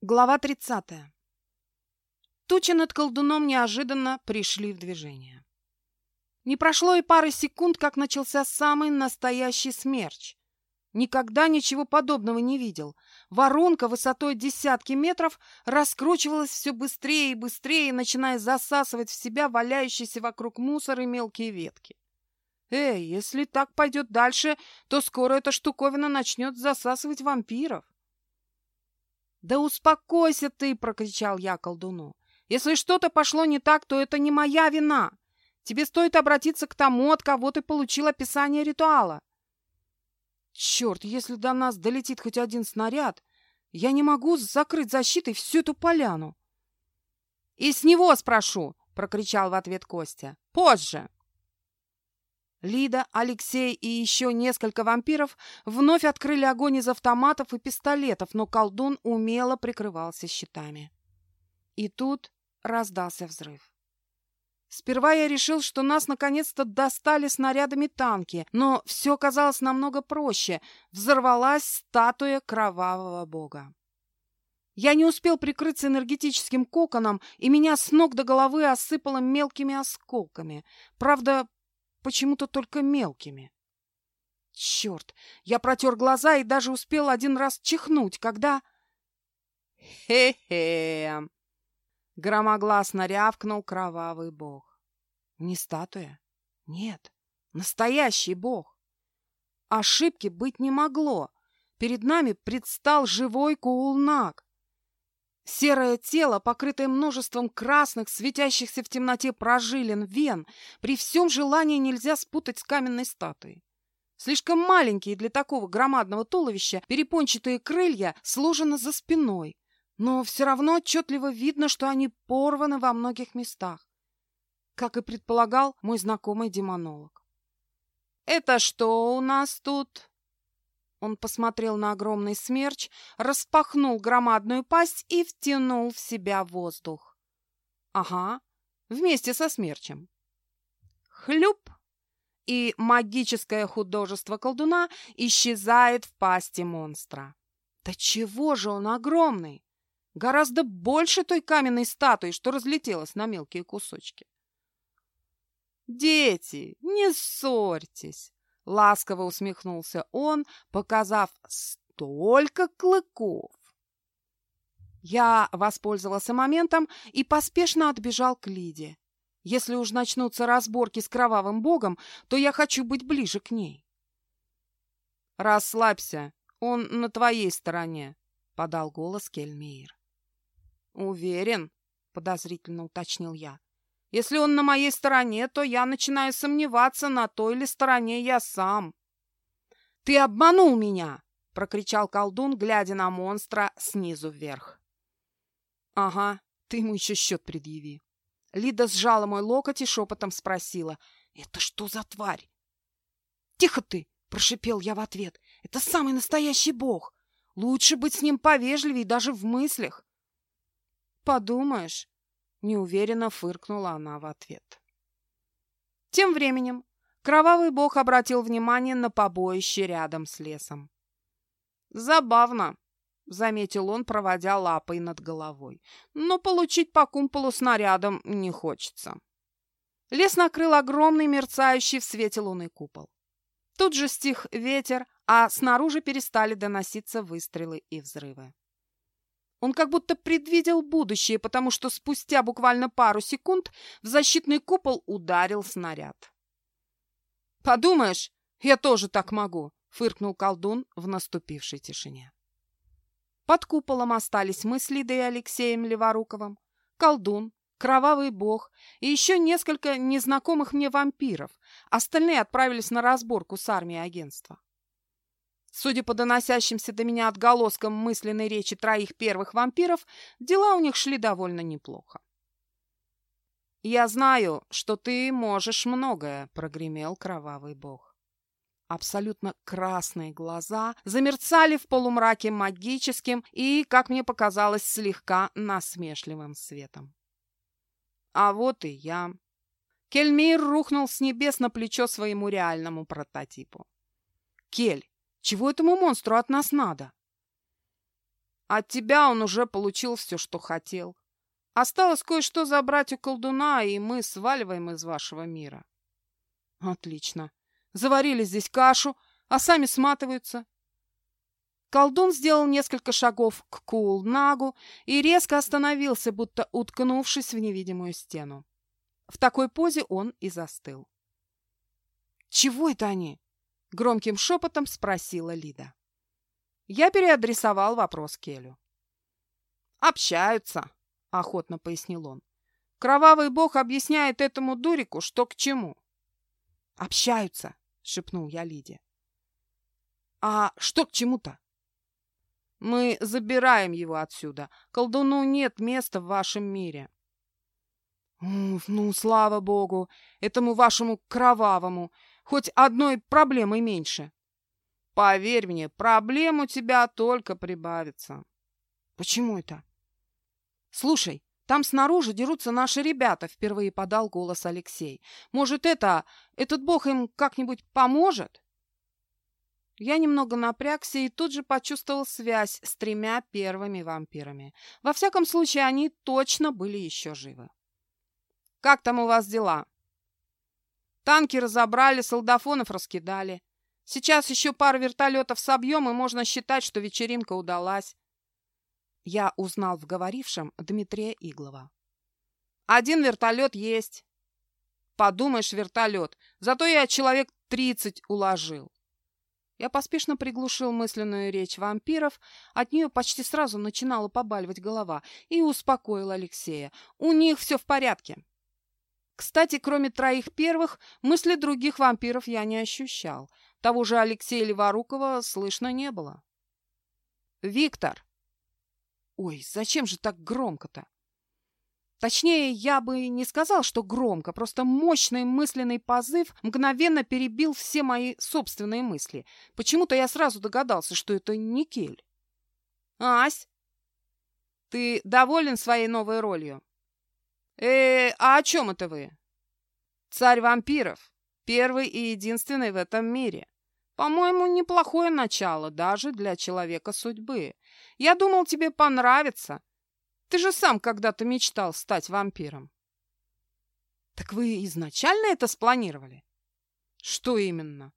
Глава 30. Тучи над колдуном неожиданно пришли в движение. Не прошло и пары секунд, как начался самый настоящий смерч. Никогда ничего подобного не видел. Воронка высотой десятки метров раскручивалась все быстрее и быстрее, начиная засасывать в себя валяющиеся вокруг мусор и мелкие ветки. Эй, если так пойдет дальше, то скоро эта штуковина начнет засасывать вампиров. «Да успокойся ты!» — прокричал я колдуну. «Если что-то пошло не так, то это не моя вина. Тебе стоит обратиться к тому, от кого ты получил описание ритуала». «Черт, если до нас долетит хоть один снаряд, я не могу закрыть защитой всю эту поляну». «И с него спрошу!» — прокричал в ответ Костя. «Позже!» Лида, Алексей и еще несколько вампиров вновь открыли огонь из автоматов и пистолетов, но колдун умело прикрывался щитами. И тут раздался взрыв. Сперва я решил, что нас наконец-то достали снарядами танки, но все казалось намного проще. Взорвалась статуя кровавого бога. Я не успел прикрыться энергетическим коконом, и меня с ног до головы осыпало мелкими осколками. Правда, почему-то только мелкими. Черт! Я протер глаза и даже успел один раз чихнуть, когда... Хе-хе! Громогласно рявкнул кровавый бог. Не статуя? Нет, настоящий бог. Ошибки быть не могло. Перед нами предстал живой куулнак. Серое тело, покрытое множеством красных, светящихся в темноте прожилин, вен, при всем желании нельзя спутать с каменной статуей. Слишком маленькие для такого громадного туловища перепончатые крылья сложены за спиной, но все равно отчетливо видно, что они порваны во многих местах, как и предполагал мой знакомый демонолог. «Это что у нас тут?» Он посмотрел на огромный смерч, распахнул громадную пасть и втянул в себя воздух. Ага, вместе со смерчем. Хлюп! И магическое художество колдуна исчезает в пасти монстра. Да чего же он огромный! Гораздо больше той каменной статуи, что разлетелась на мелкие кусочки. «Дети, не ссорьтесь!» Ласково усмехнулся он, показав столько клыков. Я воспользовался моментом и поспешно отбежал к Лиде. Если уж начнутся разборки с кровавым богом, то я хочу быть ближе к ней. «Расслабься, он на твоей стороне», — подал голос Кельмейр. «Уверен?» — подозрительно уточнил я. Если он на моей стороне, то я начинаю сомневаться, на той ли стороне я сам. «Ты обманул меня!» — прокричал колдун, глядя на монстра снизу вверх. «Ага, ты ему еще счет предъяви». Лида сжала мой локоть и шепотом спросила. «Это что за тварь?» «Тихо ты!» — прошипел я в ответ. «Это самый настоящий бог. Лучше быть с ним повежливее даже в мыслях». «Подумаешь, Неуверенно фыркнула она в ответ. Тем временем кровавый бог обратил внимание на побоище рядом с лесом. «Забавно», — заметил он, проводя лапой над головой. «Но получить по кумполу снарядом не хочется». Лес накрыл огромный мерцающий в свете луны купол. Тут же стих ветер, а снаружи перестали доноситься выстрелы и взрывы. Он как будто предвидел будущее, потому что спустя буквально пару секунд в защитный купол ударил снаряд. «Подумаешь, я тоже так могу!» — фыркнул колдун в наступившей тишине. Под куполом остались мы с Лидой и Алексеем Леворуковым, колдун, кровавый бог и еще несколько незнакомых мне вампиров. Остальные отправились на разборку с армией агентства. Судя по доносящимся до меня отголоскам мысленной речи троих первых вампиров, дела у них шли довольно неплохо. «Я знаю, что ты можешь многое», — прогремел кровавый бог. Абсолютно красные глаза замерцали в полумраке магическим и, как мне показалось, слегка насмешливым светом. А вот и я. Кельмир рухнул с небес на плечо своему реальному прототипу. «Кель, чего этому монстру от нас надо? От тебя он уже получил все, что хотел. Осталось кое-что забрать у колдуна, и мы сваливаем из вашего мира. Отлично. Заварили здесь кашу, а сами сматываются. Колдун сделал несколько шагов к Кулнагу и резко остановился, будто уткнувшись в невидимую стену. В такой позе он и застыл. «Чего это они?» — громким шепотом спросила Лида. Я переадресовал вопрос Келю. «Общаются», — охотно пояснил он. «Кровавый бог объясняет этому дурику, что к чему». «Общаются», — шепнул я Лиде. «А что к чему-то?» «Мы забираем его отсюда. Колдуну нет места в вашем мире». «Ну, слава богу, этому вашему кровавому, хоть одной проблемой меньше». Поверь мне, проблем у тебя только прибавится. Почему это? Слушай, там снаружи дерутся наши ребята, впервые подал голос Алексей. Может, это, этот бог им как-нибудь поможет? Я немного напрягся и тут же почувствовал связь с тремя первыми вампирами. Во всяком случае, они точно были еще живы. «Как там у вас дела?» «Танки разобрали, солдафонов раскидали. Сейчас еще пару вертолетов собьем, и можно считать, что вечеринка удалась. Я узнал в говорившем Дмитрия Иглова. Один вертолет есть. Подумаешь, вертолет. Зато я человек тридцать уложил. Я поспешно приглушил мысленную речь вампиров, от нее почти сразу начинала побаливать голова, и успокоил Алексея. У них все в порядке. Кстати, кроме троих первых, мысли других вампиров я не ощущал. Того же Алексея Леворукова слышно не было. «Виктор!» «Ой, зачем же так громко-то?» Точнее, я бы не сказал, что громко, просто мощный мысленный позыв мгновенно перебил все мои собственные мысли. Почему-то я сразу догадался, что это не Кель. «Ась, ты доволен своей новой ролью?» «Э, а о чем это вы?» «Царь вампиров. Первый и единственный в этом мире. По-моему, неплохое начало даже для человека судьбы. Я думал, тебе понравится. Ты же сам когда-то мечтал стать вампиром. Так вы изначально это спланировали? Что именно?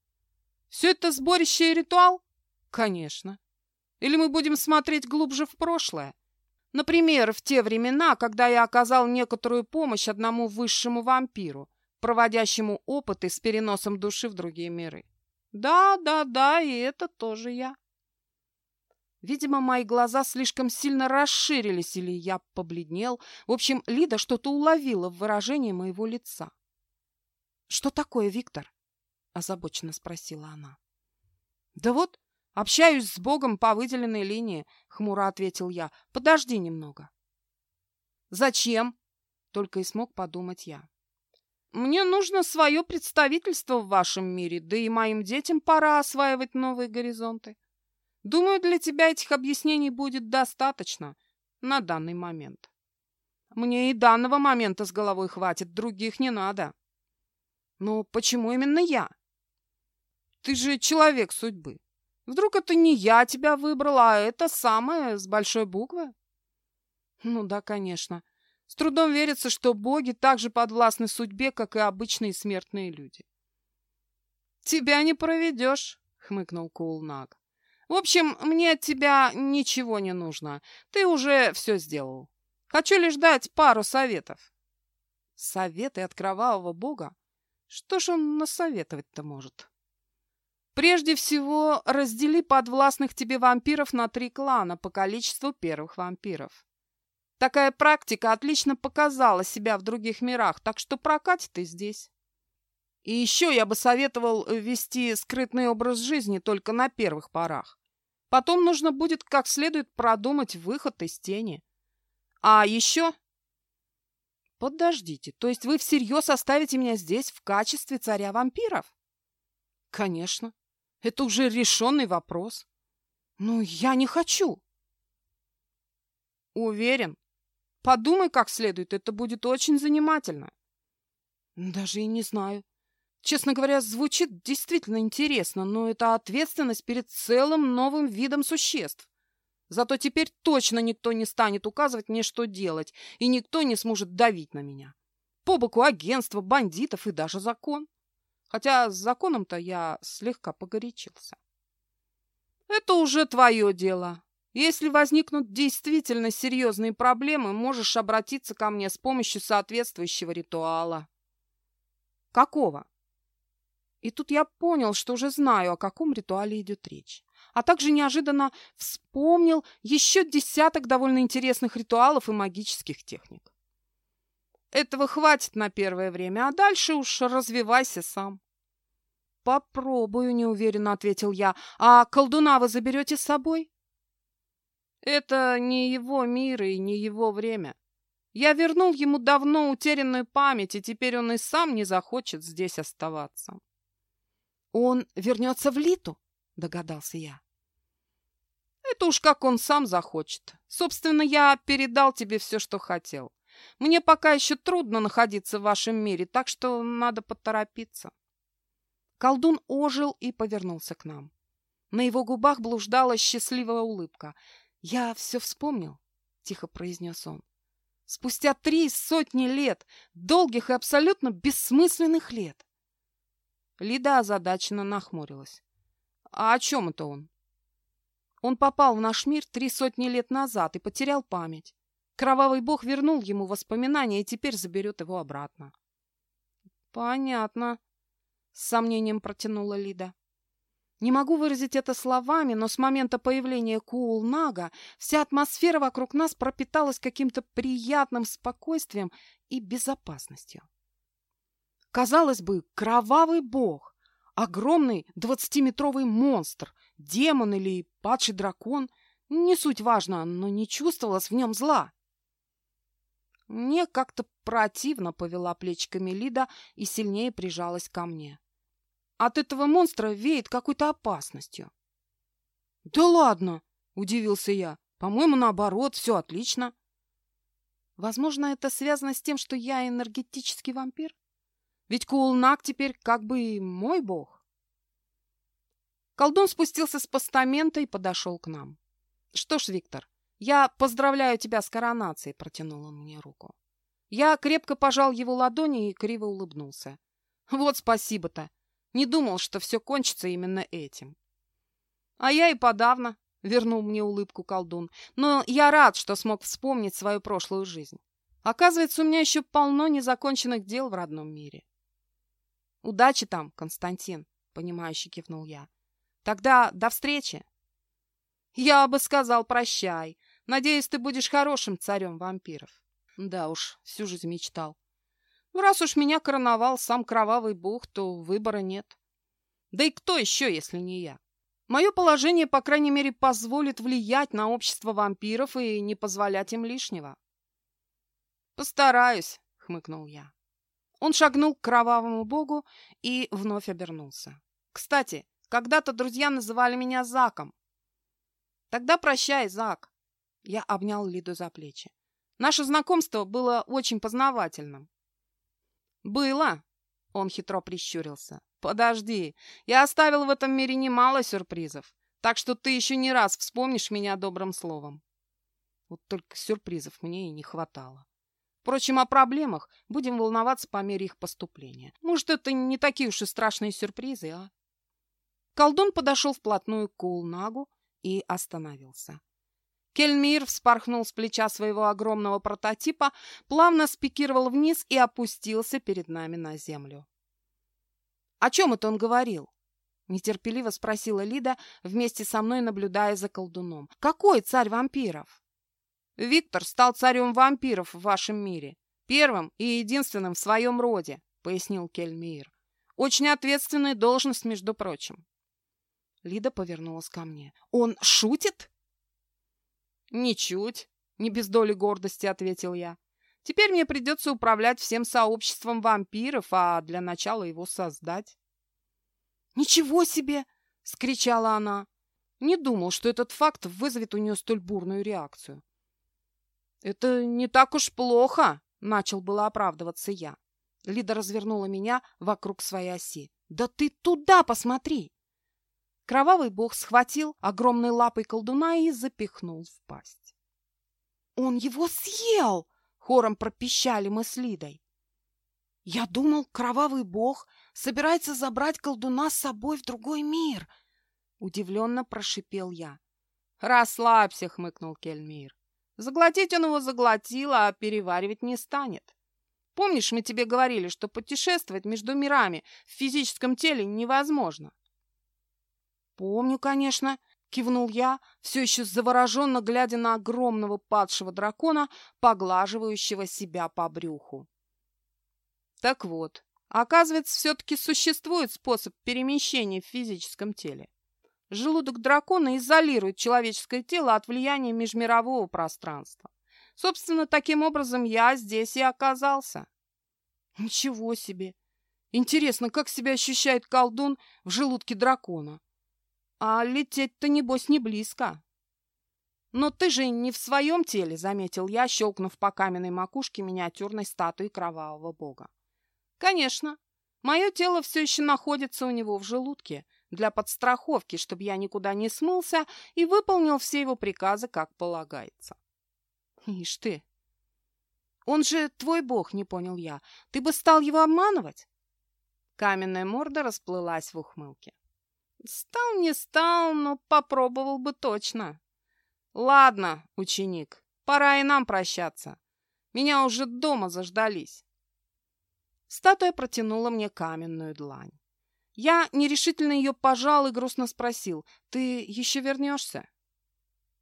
Все это сборище и ритуал? Конечно. Или мы будем смотреть глубже в прошлое? Например, в те времена, когда я оказал некоторую помощь одному высшему вампиру, проводящему опыты с переносом души в другие миры. Да, да, да, и это тоже я. Видимо, мои глаза слишком сильно расширились, или я побледнел. В общем, Лида что-то уловила в выражении моего лица. «Что такое, Виктор?» – озабоченно спросила она. «Да вот, общаюсь с Богом по выделенной линии», – хмуро ответил я. «Подожди немного». «Зачем?» – только и смог подумать я. Мне нужно свое представительство в вашем мире, да и моим детям пора осваивать новые горизонты. Думаю, для тебя этих объяснений будет достаточно на данный момент. Мне и данного момента с головой хватит, других не надо. Но почему именно я? Ты же человек судьбы. Вдруг это не я тебя выбрал, а это самое с большой буквы? Ну да, конечно. С трудом верится, что боги так же подвластны судьбе, как и обычные смертные люди. «Тебя не проведешь», — хмыкнул Кулнаг. «В общем, мне от тебя ничего не нужно. Ты уже все сделал. Хочу лишь дать пару советов». «Советы от кровавого бога? Что ж он насоветовать-то может?» «Прежде всего, раздели подвластных тебе вампиров на три клана по количеству первых вампиров. Такая практика отлично показала себя в других мирах, так что прокатит и здесь. И еще я бы советовал вести скрытный образ жизни только на первых порах. Потом нужно будет как следует продумать выход из тени. А еще... Подождите, то есть вы всерьез оставите меня здесь в качестве царя вампиров? Конечно. Это уже решенный вопрос. Ну, я не хочу. Уверен, Подумай как следует, это будет очень занимательно. Даже и не знаю. Честно говоря, звучит действительно интересно, но это ответственность перед целым новым видом существ. Зато теперь точно никто не станет указывать мне, что делать, и никто не сможет давить на меня. По боку агентства, бандитов и даже закон. Хотя с законом-то я слегка погорячился. Это уже твое дело. Если возникнут действительно серьезные проблемы, можешь обратиться ко мне с помощью соответствующего ритуала. Какого? И тут я понял, что уже знаю, о каком ритуале идет речь а также неожиданно вспомнил еще десяток довольно интересных ритуалов и магических техник. Этого хватит на первое время, а дальше уж развивайся сам. «Попробую», — неуверенно ответил я. «А колдуна вы заберете с собой?» «Это не его мир и не его время. Я вернул ему давно утерянную память, и теперь он и сам не захочет здесь оставаться». «Он вернется в Литу?» догадался я. Это уж как он сам захочет. Собственно, я передал тебе все, что хотел. Мне пока еще трудно находиться в вашем мире, так что надо поторопиться. Колдун ожил и повернулся к нам. На его губах блуждала счастливая улыбка. «Я все вспомнил», — тихо произнес он. «Спустя три сотни лет, долгих и абсолютно бессмысленных лет». Лида озадаченно нахмурилась. А о чем это он? Он попал в наш мир три сотни лет назад и потерял память. Кровавый бог вернул ему воспоминания и теперь заберет его обратно. Понятно, с сомнением протянула Лида. Не могу выразить это словами, но с момента появления Куул-Нага вся атмосфера вокруг нас пропиталась каким-то приятным спокойствием и безопасностью. Казалось бы, кровавый бог, Огромный двадцатиметровый монстр, демон или падший дракон, не суть важно, но не чувствовалось в нем зла. Мне как-то противно повела плечиками Лида и сильнее прижалась ко мне. От этого монстра веет какой-то опасностью. «Да ладно!» — удивился я. «По-моему, наоборот, все отлично». Возможно, это связано с тем, что я энергетический вампир? Ведь Куулнак теперь как бы мой бог. Колдун спустился с постамента и подошел к нам. Что ж, Виктор, я поздравляю тебя с коронацией, протянул он мне руку. Я крепко пожал его ладони и криво улыбнулся. Вот спасибо-то. Не думал, что все кончится именно этим. А я и подавно, вернул мне улыбку колдун. Но я рад, что смог вспомнить свою прошлую жизнь. Оказывается, у меня еще полно незаконченных дел в родном мире. Удачи там, Константин, понимающе кивнул я. Тогда до встречи. Я бы сказал прощай. Надеюсь, ты будешь хорошим царем вампиров. Да уж, всю жизнь мечтал. Ну, раз уж меня короновал сам кровавый бог, то выбора нет. Да и кто еще, если не я? Мое положение, по крайней мере, позволит влиять на общество вампиров и не позволять им лишнего. «Постараюсь», — хмыкнул я. Он шагнул к кровавому богу и вновь обернулся. «Кстати, когда-то друзья называли меня Заком». «Тогда прощай, Зак». Я обнял Лиду за плечи. Наше знакомство было очень познавательным. «Было?» — он хитро прищурился. «Подожди, я оставил в этом мире немало сюрпризов, так что ты еще не раз вспомнишь меня добрым словом». Вот только сюрпризов мне и не хватало. Впрочем, о проблемах будем волноваться по мере их поступления. Может, это не такие уж и страшные сюрпризы, а? Колдун подошел вплотную к Кулнагу и остановился. Кельмир вспорхнул с плеча своего огромного прототипа, плавно спикировал вниз и опустился перед нами на землю. «О чем это он говорил?» — нетерпеливо спросила Лида, вместе со мной наблюдая за колдуном. «Какой царь вампиров?» Виктор стал царем вампиров в вашем мире. Первым и единственным в своем роде, пояснил Кельмир. Очень ответственная должность, между прочим. Лида повернулась ко мне. Он шутит? Ничуть, не без доли гордости ответил я. Теперь мне придется управлять всем сообществом вампиров, а для начала его создать. «Ничего себе!» — скричала она. Не думал, что этот факт вызовет у нее столь бурную реакцию. «Это не так уж плохо», — начал было оправдываться я. Лида развернула меня вокруг своей оси. «Да ты туда посмотри!» Кровавый бог схватил огромной лапой колдуна и запихнул в пасть. «Он его съел!» — хором пропищали мы с Лидой. «Я думал, кровавый бог собирается забрать колдуна с собой в другой мир!» — удивленно прошипел я. «Расслабься!» — хмыкнул Кельмир. «Заглотить он его заглотил, а переваривать не станет. Помнишь, мы тебе говорили, что путешествовать между мирами в физическом теле невозможно?» «Помню, конечно», — кивнул я, все еще завороженно глядя на огромного падшего дракона, поглаживающего себя по брюху. «Так вот, оказывается, все-таки существует способ перемещения в физическом теле. Желудок дракона изолирует человеческое тело от влияния межмирового пространства. Собственно, таким образом я здесь и оказался. Ничего себе! Интересно, как себя ощущает колдун в желудке дракона? А лететь-то, небось, не близко. Но ты же не в своем теле, заметил я, щелкнув по каменной макушке миниатюрной статуи кровавого бога. Конечно, мое тело все еще находится у него в желудке, для подстраховки, чтобы я никуда не смылся и выполнил все его приказы, как полагается. Ишь ты! Он же твой бог, не понял я. Ты бы стал его обманывать? Каменная морда расплылась в ухмылке. Стал не стал, но попробовал бы точно. Ладно, ученик, пора и нам прощаться. Меня уже дома заждались. Статуя протянула мне каменную длань. Я нерешительно ее пожал и грустно спросил, «Ты еще вернешься?»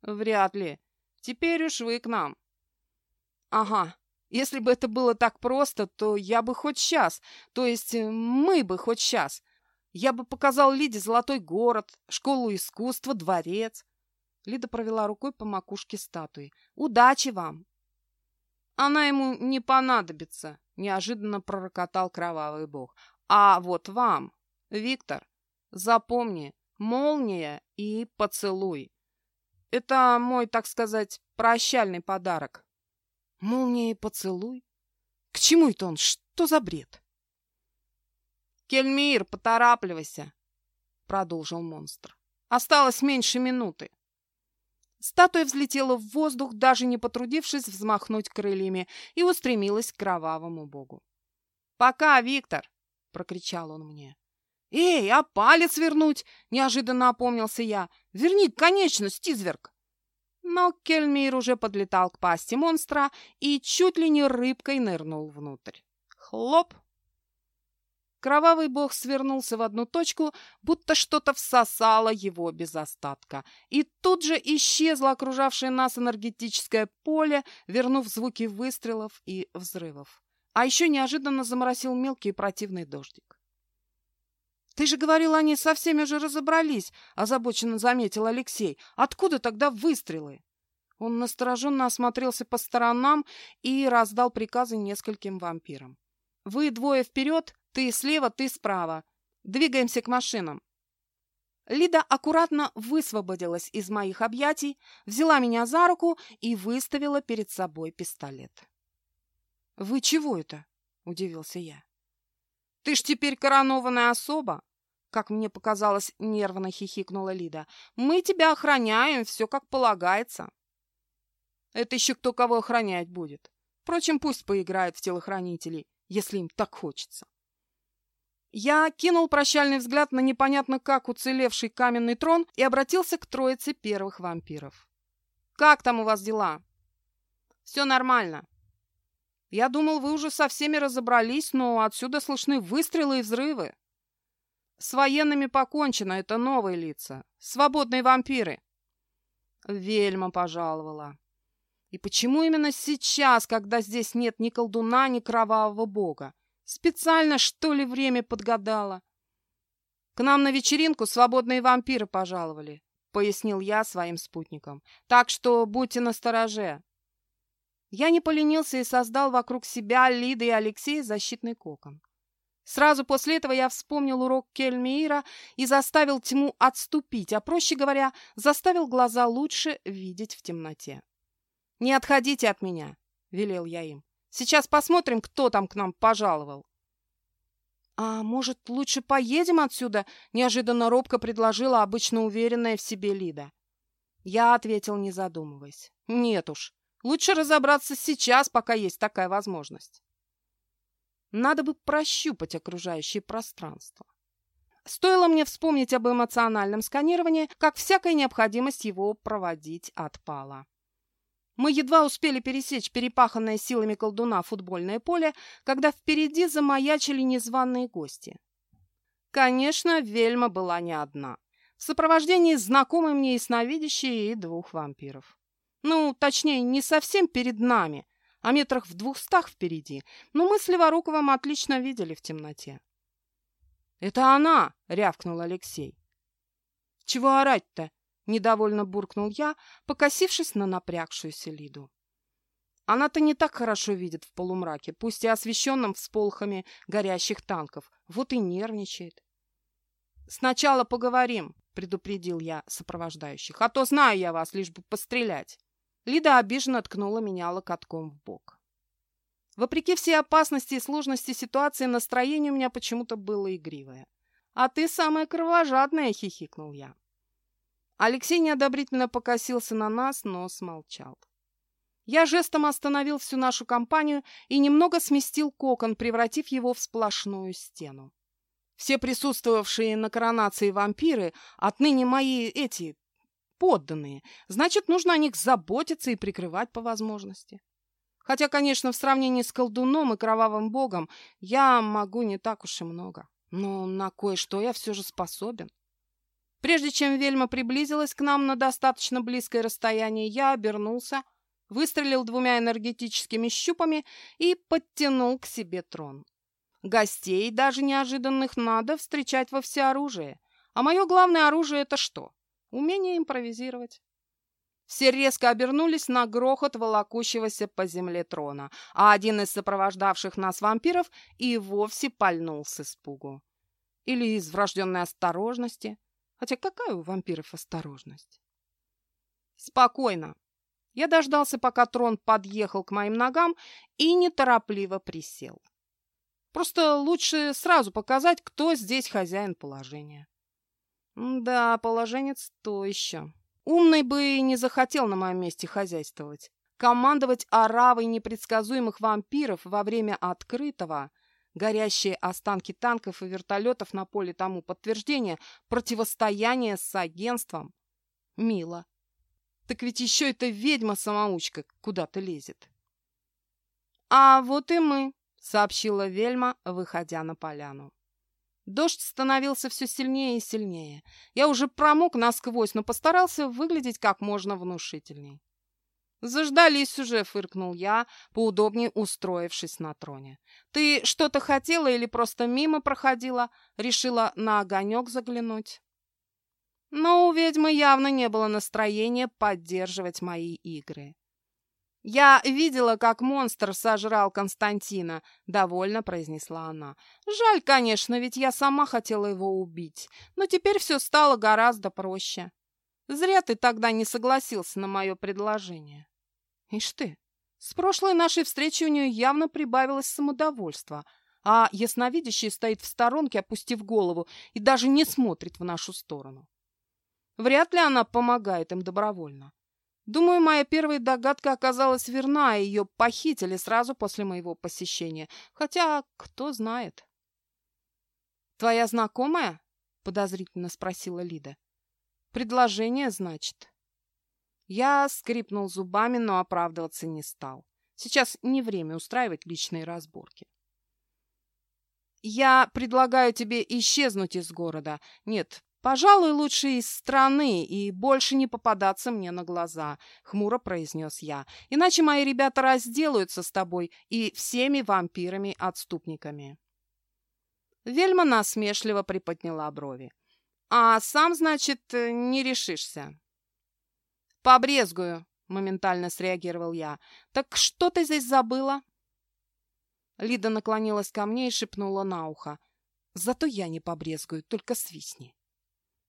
«Вряд ли. Теперь уж вы к нам». «Ага. Если бы это было так просто, то я бы хоть сейчас, то есть мы бы хоть сейчас. Я бы показал Лиде золотой город, школу искусства, дворец». Лида провела рукой по макушке статуи. «Удачи вам!» «Она ему не понадобится», — неожиданно пророкотал кровавый бог. «А вот вам...» Виктор, запомни, молния и поцелуй. Это мой, так сказать, прощальный подарок. Молния и поцелуй? К чему это он? Что за бред? Кельмир, поторапливайся, продолжил монстр. Осталось меньше минуты. Статуя взлетела в воздух, даже не потрудившись взмахнуть крыльями, и устремилась к кровавому богу. «Пока, Виктор!» — прокричал он мне. «Эй, а палец вернуть?» – неожиданно опомнился я. «Верни конечность, изверг!» Но Кельмир уже подлетал к пасти монстра и чуть ли не рыбкой нырнул внутрь. Хлоп! Кровавый бог свернулся в одну точку, будто что-то всосало его без остатка. И тут же исчезло окружавшее нас энергетическое поле, вернув звуки выстрелов и взрывов. А еще неожиданно заморосил мелкий противный дождик. «Ты же говорил, они со всеми уже разобрались», — озабоченно заметил Алексей. «Откуда тогда выстрелы?» Он настороженно осмотрелся по сторонам и раздал приказы нескольким вампирам. «Вы двое вперед, ты слева, ты справа. Двигаемся к машинам». Лида аккуратно высвободилась из моих объятий, взяла меня за руку и выставила перед собой пистолет. «Вы чего это?» – удивился я. «Ты ж теперь коронованная особа. Как мне показалось, нервно хихикнула Лида. «Мы тебя охраняем, все как полагается». «Это еще кто кого охранять будет. Впрочем, пусть поиграют в телохранителей, если им так хочется». Я кинул прощальный взгляд на непонятно как уцелевший каменный трон и обратился к троице первых вампиров. «Как там у вас дела?» «Все нормально. Я думал, вы уже со всеми разобрались, но отсюда слышны выстрелы и взрывы. С военными покончено, это новые лица. Свободные вампиры. Вельма пожаловала. И почему именно сейчас, когда здесь нет ни колдуна, ни кровавого бога? Специально, что ли, время подгадала? К нам на вечеринку свободные вампиры пожаловали, пояснил я своим спутникам. Так что будьте настороже. Я не поленился и создал вокруг себя, Лиды и Алексея защитный кокон. Сразу после этого я вспомнил урок Кельмиира и заставил тьму отступить, а, проще говоря, заставил глаза лучше видеть в темноте. «Не отходите от меня», — велел я им. «Сейчас посмотрим, кто там к нам пожаловал». «А может, лучше поедем отсюда?» — неожиданно робко предложила обычно уверенная в себе Лида. Я ответил, не задумываясь. «Нет уж, лучше разобраться сейчас, пока есть такая возможность. Надо бы прощупать окружающее пространство. Стоило мне вспомнить об эмоциональном сканировании, как всякая необходимость его проводить отпала. Мы едва успели пересечь перепаханное силами колдуна футбольное поле, когда впереди замаячили незваные гости. Конечно, Вельма была не одна. В сопровождении знакомой мне ясновидящей и двух вампиров. Ну, точнее, не совсем перед нами, а метрах в двухстах впереди, но мы с Леворуковым отлично видели в темноте. «Это она!» — рявкнул Алексей. «Чего орать-то?» Недовольно буркнул я, покосившись на напрягшуюся Лиду. Она-то не так хорошо видит в полумраке, пусть и освещенном всполохами горящих танков. Вот и нервничает. «Сначала поговорим», — предупредил я сопровождающих. «А то знаю я вас, лишь бы пострелять». Лида обиженно ткнула меня локотком в бок. Вопреки всей опасности и сложности ситуации, настроение у меня почему-то было игривое. «А ты самая кровожадная!» — хихикнул я. Алексей неодобрительно покосился на нас, но смолчал. Я жестом остановил всю нашу компанию и немного сместил кокон, превратив его в сплошную стену. Все присутствовавшие на коронации вампиры отныне мои эти подданные, значит, нужно о них заботиться и прикрывать по возможности. Хотя, конечно, в сравнении с колдуном и кровавым богом я могу не так уж и много, но на кое-что я все же способен. Прежде чем Вельма приблизилась к нам на достаточно близкое расстояние, я обернулся, выстрелил двумя энергетическими щупами и подтянул к себе трон. Гостей, даже неожиданных, надо встречать во всеоружие. А мое главное оружие — это что? Умение импровизировать. Все резко обернулись на грохот волокущегося по земле трона, а один из сопровождавших нас вампиров и вовсе пальнул с испугу. Или из врожденной осторожности — Хотя какая у вампиров осторожность? Спокойно. Я дождался, пока трон подъехал к моим ногам и неторопливо присел. Просто лучше сразу показать, кто здесь хозяин положения. Да, положенец то еще. Умный бы не захотел на моем месте хозяйствовать. Командовать оравой непредсказуемых вампиров во время открытого Горящие останки танков и вертолетов на поле тому подтверждение противостояния с агентством. Мило. Так ведь еще эта ведьма-самоучка куда-то лезет. «А вот и мы», — сообщила Вельма, выходя на поляну. Дождь становился все сильнее и сильнее. Я уже промок насквозь, но постарался выглядеть как можно внушительней. «Заждались уже», — фыркнул я, поудобнее устроившись на троне. «Ты что-то хотела или просто мимо проходила? Решила на огонек заглянуть?» Но у ведьмы явно не было настроения поддерживать мои игры. «Я видела, как монстр сожрал Константина», — довольно произнесла она. «Жаль, конечно, ведь я сама хотела его убить, но теперь все стало гораздо проще. Зря ты тогда не согласился на мое предложение». Ишь ты, с прошлой нашей встречи у нее явно прибавилось самодовольство, а ясновидящий стоит в сторонке, опустив голову, и даже не смотрит в нашу сторону. Вряд ли она помогает им добровольно. Думаю, моя первая догадка оказалась верна, и ее похитили сразу после моего посещения. Хотя, кто знает. «Твоя знакомая?» — подозрительно спросила Лида. «Предложение, значит?» Я скрипнул зубами, но оправдываться не стал. Сейчас не время устраивать личные разборки. «Я предлагаю тебе исчезнуть из города. Нет, пожалуй, лучше из страны и больше не попадаться мне на глаза», — хмуро произнес я. «Иначе мои ребята разделаются с тобой и всеми вампирами-отступниками». Вельма насмешливо приподняла брови. «А сам, значит, не решишься?» «Побрезгую», — моментально среагировал я. «Так что ты здесь забыла?» Лида наклонилась ко мне и шепнула на ухо. «Зато я не побрезгую, только свистни».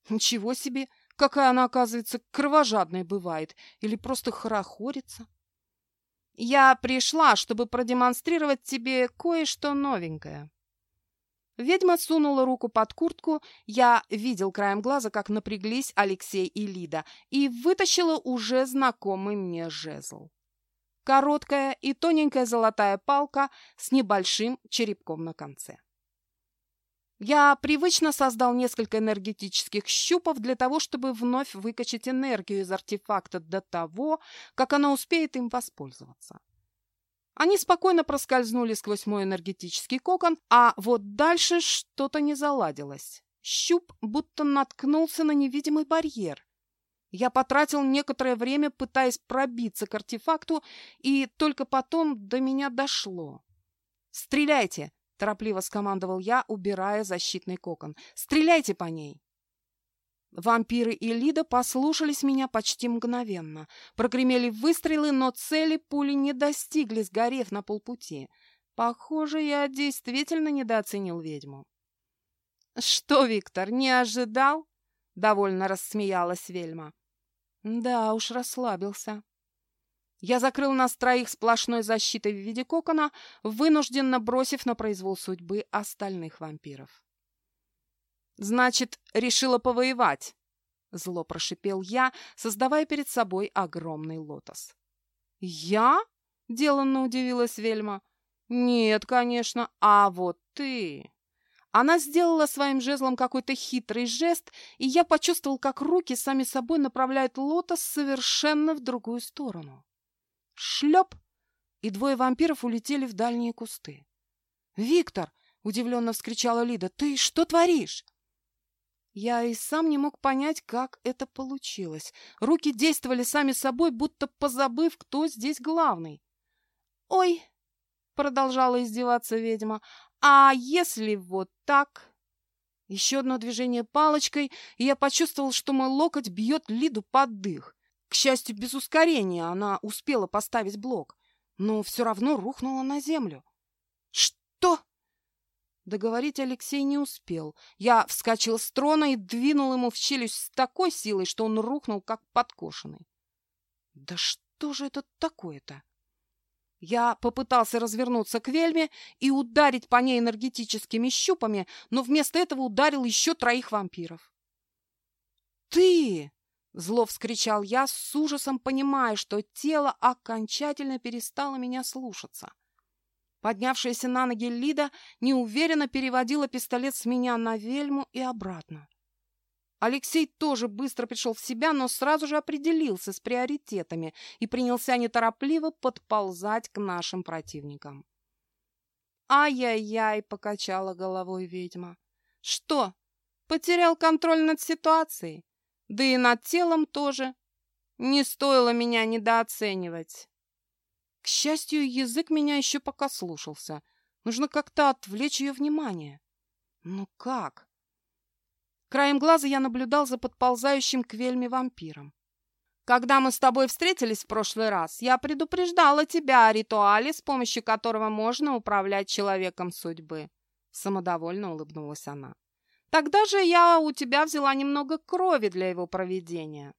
«Ничего себе! Какая она, оказывается, кровожадная бывает! Или просто хорохорится!» «Я пришла, чтобы продемонстрировать тебе кое-что новенькое». Ведьма сунула руку под куртку, я видел краем глаза, как напряглись Алексей и Лида, и вытащила уже знакомый мне жезл. Короткая и тоненькая золотая палка с небольшим черепком на конце. Я привычно создал несколько энергетических щупов для того, чтобы вновь выкачать энергию из артефакта до того, как она успеет им воспользоваться. Они спокойно проскользнули сквозь мой энергетический кокон, а вот дальше что-то не заладилось. Щуп будто наткнулся на невидимый барьер. Я потратил некоторое время, пытаясь пробиться к артефакту, и только потом до меня дошло. «Стреляйте!» торопливо скомандовал я, убирая защитный кокон. «Стреляйте по ней!» Вампиры и Лида послушались меня почти мгновенно. Прогремели выстрелы, но цели пули не достигли, сгорев на полпути. Похоже, я действительно недооценил ведьму. «Что, Виктор, не ожидал?» — довольно рассмеялась Вельма. «Да уж, расслабился. Я закрыл нас троих сплошной защитой в виде кокона, вынужденно бросив на произвол судьбы остальных вампиров. «Значит, решила повоевать!» — зло прошипел я, создавая перед собой огромный лотос. «Я?» — деланно удивилась Вельма. «Нет, конечно, а вот ты...» Она сделала своим жезлом какой-то хитрый жест, и я почувствовал, как руки сами собой направляют лотос совершенно в другую сторону. Шлеп! И двое вампиров улетели в дальние кусты. «Виктор!» — удивленно вскричала Лида. «Ты что творишь?» Я и сам не мог понять, как это получилось. Руки действовали сами собой, будто позабыв, кто здесь главный. «Ой!» — продолжала издеваться ведьма. «А если вот так?» Еще одно движение палочкой, и я почувствовал, что мой локоть бьет Лиду под дых. К счастью, без ускорения она успела поставить блок, но все равно рухнула на землю. «Что?» Договорить Алексей не успел. Я вскочил с трона и двинул ему в челюсть с такой силой, что он рухнул, как подкошенный. «Да что же это такое-то?» Я попытался развернуться к Вельме и ударить по ней энергетическими щупами, но вместо этого ударил еще троих вампиров. «Ты!» Зло вскричал я, с ужасом понимая, что тело окончательно перестало меня слушаться. Поднявшаяся на ноги Лида неуверенно переводила пистолет с меня на вельму и обратно. Алексей тоже быстро пришел в себя, но сразу же определился с приоритетами и принялся неторопливо подползать к нашим противникам. «Ай-яй-яй!» — покачала головой ведьма. «Что, потерял контроль над ситуацией? Да и над телом тоже. Не стоило меня недооценивать. К счастью, язык меня еще пока слушался. Нужно как-то отвлечь ее внимание. Ну как? Краем глаза я наблюдал за подползающим к вельме вампиром. Когда мы с тобой встретились в прошлый раз, я предупреждала тебя о ритуале, с помощью которого можно управлять человеком судьбы. Самодовольно улыбнулась она. Тогда же я у тебя взяла немного крови для его проведения.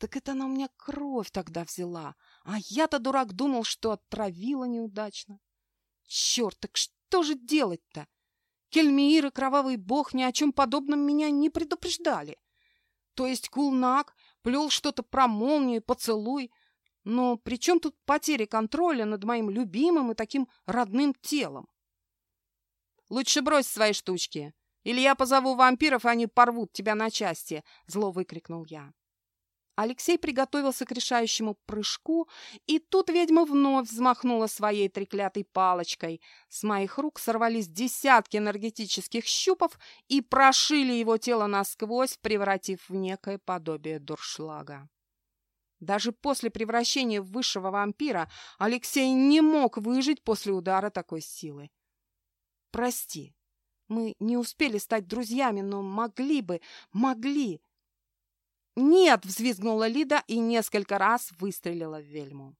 Так это она у меня кровь тогда взяла, а я-то, дурак, думал, что отравила неудачно. Черт, так что же делать-то? Кельмиир и Кровавый Бог ни о чем подобном меня не предупреждали. То есть Кулнак плел что-то про молнию поцелуй, но при чем тут потеря контроля над моим любимым и таким родным телом? Лучше брось свои штучки. Или я позову вампиров, и они порвут тебя на части!» — зло выкрикнул я. Алексей приготовился к решающему прыжку, и тут ведьма вновь взмахнула своей треклятой палочкой. С моих рук сорвались десятки энергетических щупов и прошили его тело насквозь, превратив в некое подобие дуршлага. Даже после превращения в высшего вампира Алексей не мог выжить после удара такой силы. «Прости», мы не успели стать друзьями, но могли бы, могли. «Нет!» — взвизгнула Лида и несколько раз выстрелила в вельму.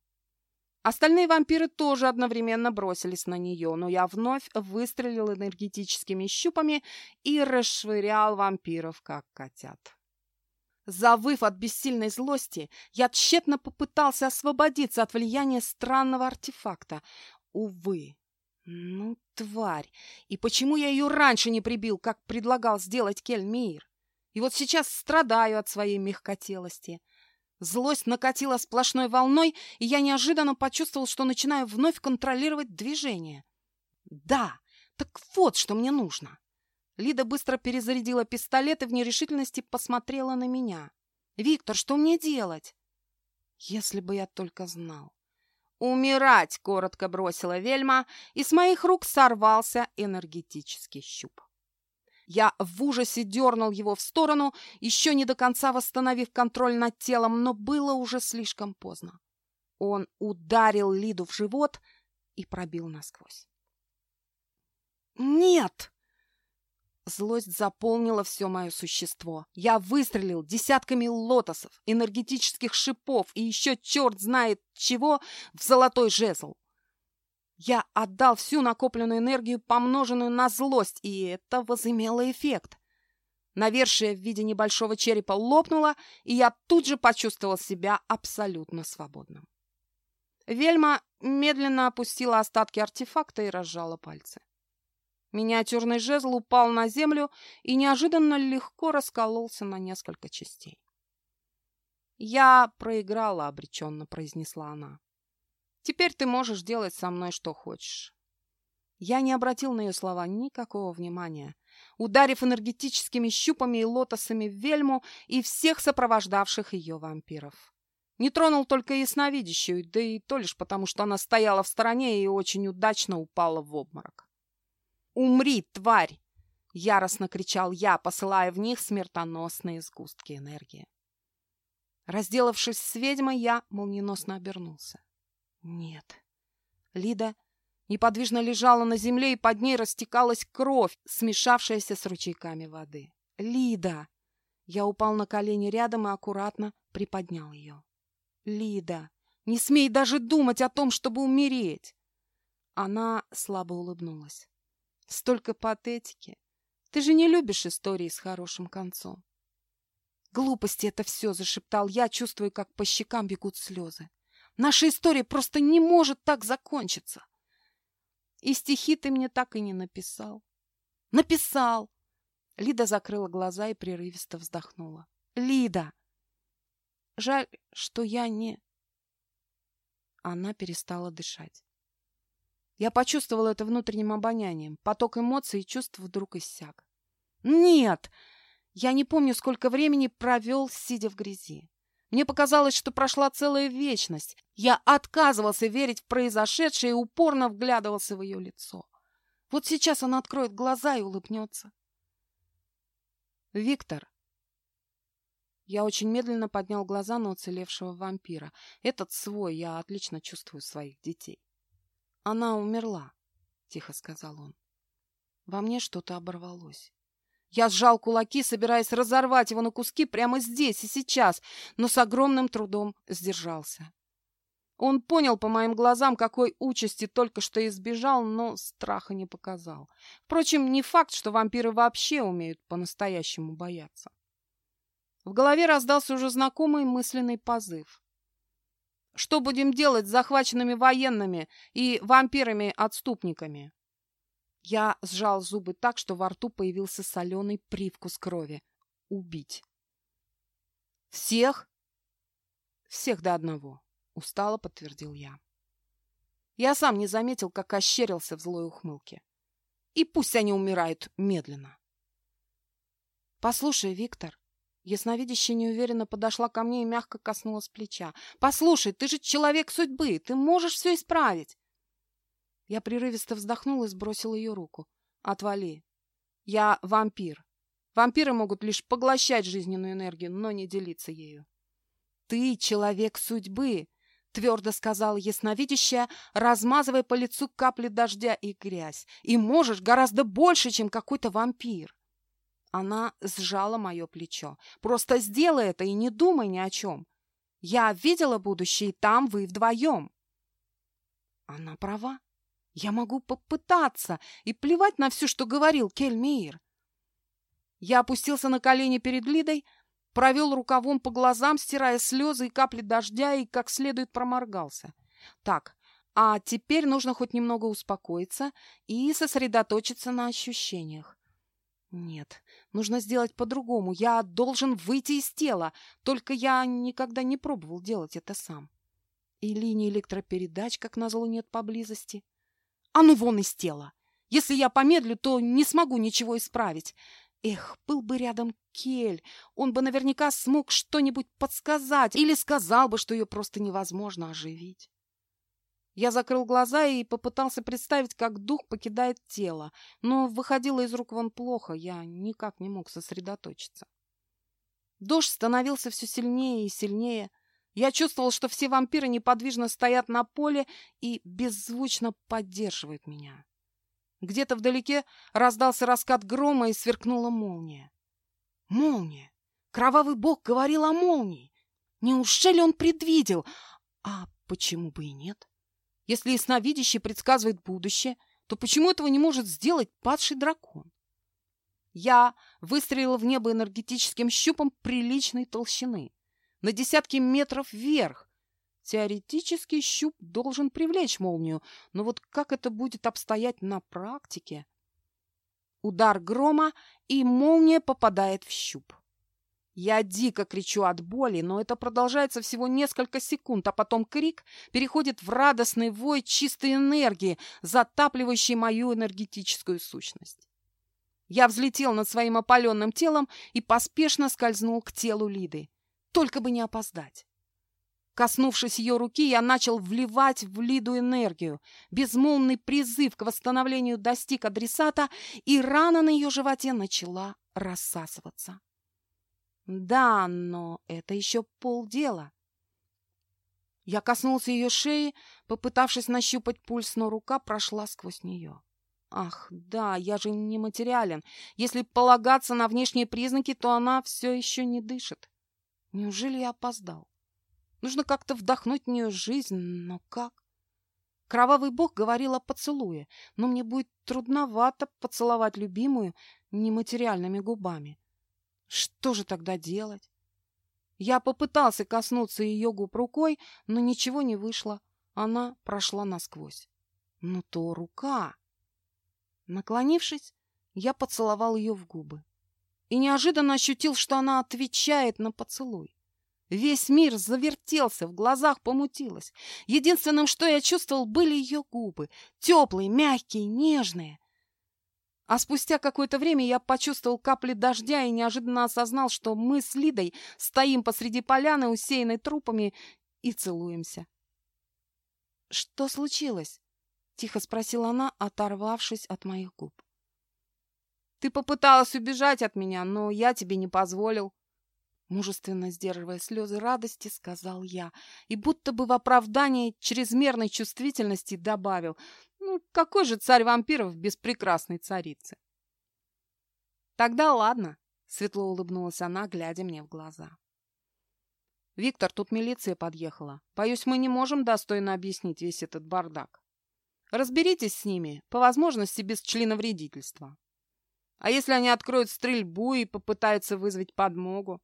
Остальные вампиры тоже одновременно бросились на нее, но я вновь выстрелил энергетическими щупами и расшвырял вампиров, как котят. Завыв от бессильной злости, я тщетно попытался освободиться от влияния странного артефакта. Увы, Ну, тварь! И почему я ее раньше не прибил, как предлагал сделать Кельмир? И вот сейчас страдаю от своей мягкотелости. Злость накатила сплошной волной, и я неожиданно почувствовал, что начинаю вновь контролировать движение. Да, так вот, что мне нужно. Лида быстро перезарядила пистолет и в нерешительности посмотрела на меня. «Виктор, что мне делать?» «Если бы я только знал». «Умирать!» — коротко бросила Вельма, и с моих рук сорвался энергетический щуп. Я в ужасе дернул его в сторону, еще не до конца восстановив контроль над телом, но было уже слишком поздно. Он ударил Лиду в живот и пробил насквозь. «Нет!» Злость заполнила все мое существо. Я выстрелил десятками лотосов, энергетических шипов и еще черт знает чего в золотой жезл. Я отдал всю накопленную энергию, помноженную на злость, и это возымело эффект. Навершие в виде небольшого черепа лопнуло, и я тут же почувствовал себя абсолютно свободным. Вельма медленно опустила остатки артефакта и разжала пальцы. Миниатюрный жезл упал на землю и неожиданно легко раскололся на несколько частей. «Я проиграла», — обреченно произнесла она. Теперь ты можешь делать со мной что хочешь. Я не обратил на ее слова никакого внимания, ударив энергетическими щупами и лотосами в вельму и всех сопровождавших ее вампиров. Не тронул только ясновидящую, да и то лишь потому, что она стояла в стороне и очень удачно упала в обморок. «Умри, тварь!» — яростно кричал я, посылая в них смертоносные сгустки энергии. Разделавшись с ведьмой, я молниеносно обернулся. Нет. Лида неподвижно лежала на земле, и под ней растекалась кровь, смешавшаяся с ручейками воды. «Лида!» Я упал на колени рядом и аккуратно приподнял ее. «Лида, не смей даже думать о том, чтобы умереть!» Она слабо улыбнулась. «Столько патетики! Ты же не любишь истории с хорошим концом!» «Глупости это все!» — зашептал я, чувствуя, как по щекам бегут слезы. Наша история просто не может так закончиться. И стихи ты мне так и не написал. Написал. Лида закрыла глаза и прерывисто вздохнула. Лида! Жаль, что я не... Она перестала дышать. Я почувствовала это внутренним обонянием. Поток эмоций и чувств вдруг иссяк. Нет! Я не помню, сколько времени провел, сидя в грязи. Мне показалось, что прошла целая вечность. Я отказывался верить в произошедшее и упорно вглядывался в ее лицо. Вот сейчас она откроет глаза и улыбнется. «Виктор!» Я очень медленно поднял глаза на уцелевшего вампира. Этот свой, я отлично чувствую своих детей. «Она умерла», — тихо сказал он. Во мне что-то оборвалось. Я сжал кулаки, собираясь разорвать его на куски прямо здесь и сейчас, но с огромным трудом сдержался. Он понял по моим глазам, какой участи только что избежал, но страха не показал. Впрочем, не факт, что вампиры вообще умеют по-настоящему бояться. В голове раздался уже знакомый мысленный позыв. Что будем делать с захваченными военными и вампирами-отступниками? Я сжал зубы так, что во рту появился соленый привкус крови. Убить. Всех? Всех до одного. Устало подтвердил я. Я сам не заметил, как ощерился в злой ухмылке. И пусть они умирают медленно. Послушай, Виктор. Ясновидящая неуверенно подошла ко мне и мягко коснулась плеча. «Послушай, ты же человек судьбы, ты можешь все исправить!» Я прерывисто вздохнул и сбросил ее руку. «Отвали. Я вампир. Вампиры могут лишь поглощать жизненную энергию, но не делиться ею». «Ты человек судьбы», — твердо сказала ясновидящая, размазывая по лицу капли дождя и грязь. «И можешь гораздо больше, чем какой-то вампир». Она сжала мое плечо. «Просто сделай это и не думай ни о чем. Я видела будущее, и там вы вдвоем». Она права. Я могу попытаться и плевать на все, что говорил Кельмейр. Я опустился на колени перед Лидой, провел рукавом по глазам, стирая слезы и капли дождя, и как следует проморгался. Так, А теперь нужно хоть немного успокоиться и сосредоточиться на ощущениях. Нет, нужно сделать по-другому. Я должен выйти из тела, только я никогда не пробовал делать это сам. И линии электропередач, как назло, нет поблизости. А ну вон из тела! Если я помедлю, то не смогу ничего исправить. Эх, был бы рядом Кель, он бы наверняка смог что-нибудь подсказать или сказал бы, что ее просто невозможно оживить. Я закрыл глаза и попытался представить, как дух покидает тело, но выходило из рук вон плохо, я никак не мог сосредоточиться. Дождь становился все сильнее и сильнее. Я чувствовал, что все вампиры неподвижно стоят на поле и беззвучно поддерживают меня. Где-то вдалеке раздался раскат грома и сверкнула молния. Молния! Кровавый бог говорил о молнии! Неужели он предвидел? А почему бы и нет? Если ясновидящий предсказывает будущее, то почему этого не может сделать падший дракон? Я выстрелила в небо энергетическим щупом приличной толщины, на десятки метров вверх. Теоретически щуп должен привлечь молнию, но вот как это будет обстоять на практике? Удар грома, и молния попадает в щуп. Я дико кричу от боли, но это продолжается всего несколько секунд, а потом крик переходит в радостный вой чистой энергии, затапливающий мою энергетическую сущность. Я взлетел над своим опаленным телом и поспешно скользнул к телу Лиды. Только бы не опоздать. Коснувшись ее руки, я начал вливать в Лиду энергию. Безмолвный призыв к восстановлению достиг адресата, и рана на ее животе начала рассасываться. Да, но это еще полдела. Я коснулся ее шеи, попытавшись нащупать пульс, но рука прошла сквозь нее. Ах, да, я же не материален. Если полагаться на внешние признаки, то она все еще не дышит. Неужели я опоздал? Нужно как-то вдохнуть в нее жизнь, но как? Кровавый бог говорил о поцелуе, но мне будет трудновато поцеловать любимую нематериальными губами. Что же тогда делать? Я попытался коснуться ее губ рукой, но ничего не вышло. Она прошла насквозь. Ну то рука. Наклонившись, я поцеловал ее в губы. И неожиданно ощутил, что она отвечает на поцелуй. Весь мир завертелся, в глазах помутилось. Единственным, что я чувствовал, были ее губы. Теплые, мягкие, нежные. А спустя какое-то время я почувствовал капли дождя и неожиданно осознал, что мы с Лидой стоим посреди поляны, усеянной трупами, и целуемся. «Что случилось?» — тихо спросила она, оторвавшись от моих губ. «Ты попыталась убежать от меня, но я тебе не позволил», Мужественно сдерживая слезы радости, сказал я, и будто бы в оправдании чрезмерной чувствительности добавил, ну, какой же царь вампиров без прекрасной царицы? Тогда ладно, светло улыбнулась она, глядя мне в глаза. Виктор, тут милиция подъехала. Боюсь, мы не можем достойно объяснить весь этот бардак. Разберитесь с ними, по возможности без членовредительства. А если они откроют стрельбу и попытаются вызвать подмогу?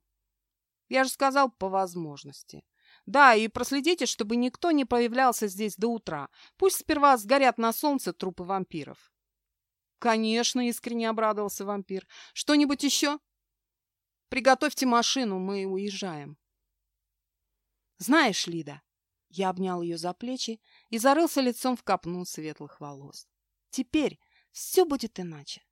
Я же сказал, по возможности. Да, и проследите, чтобы никто не появлялся здесь до утра. Пусть сперва сгорят на солнце трупы вампиров. Конечно, искренне обрадовался вампир. Что-нибудь еще? Приготовьте машину, мы уезжаем. Знаешь, Лида, я обнял ее за плечи и зарылся лицом в копну светлых волос. Теперь все будет иначе.